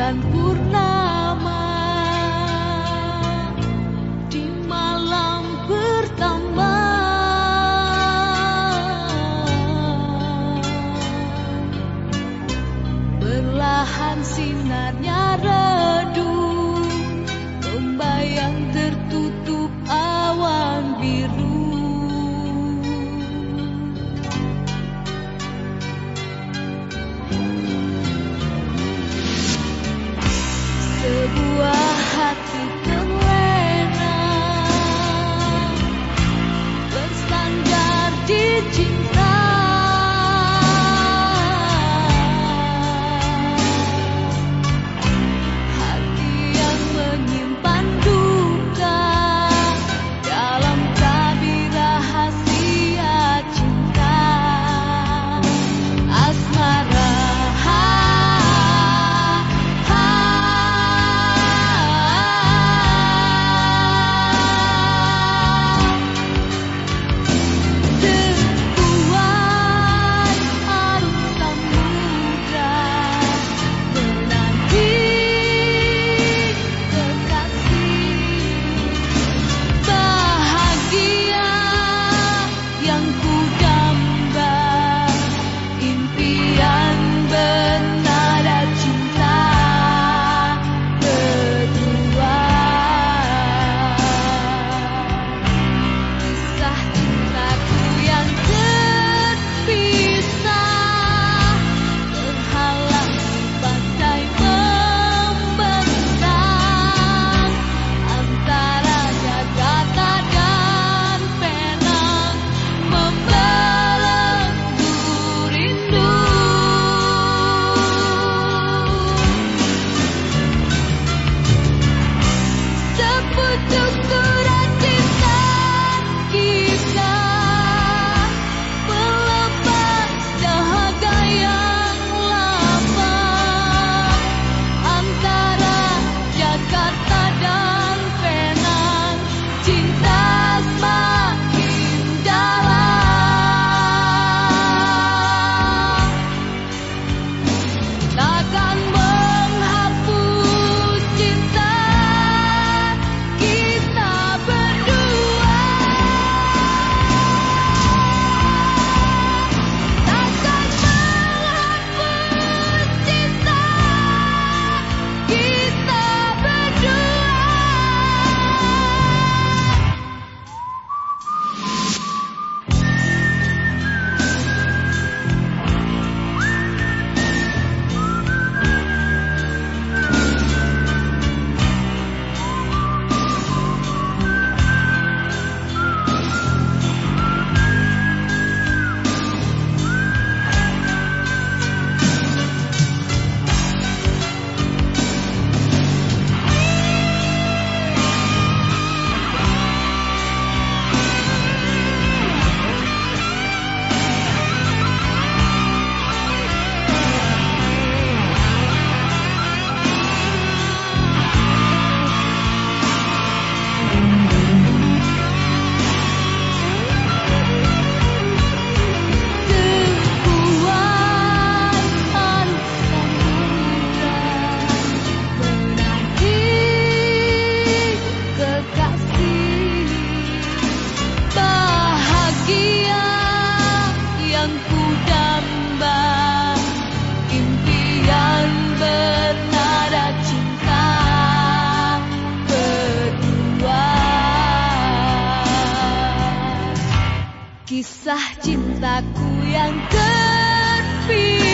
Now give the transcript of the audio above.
bulan purnama. Di malam pertama. Berlahan sinarnya 精彩 the Kisah cintaku yang terpilih.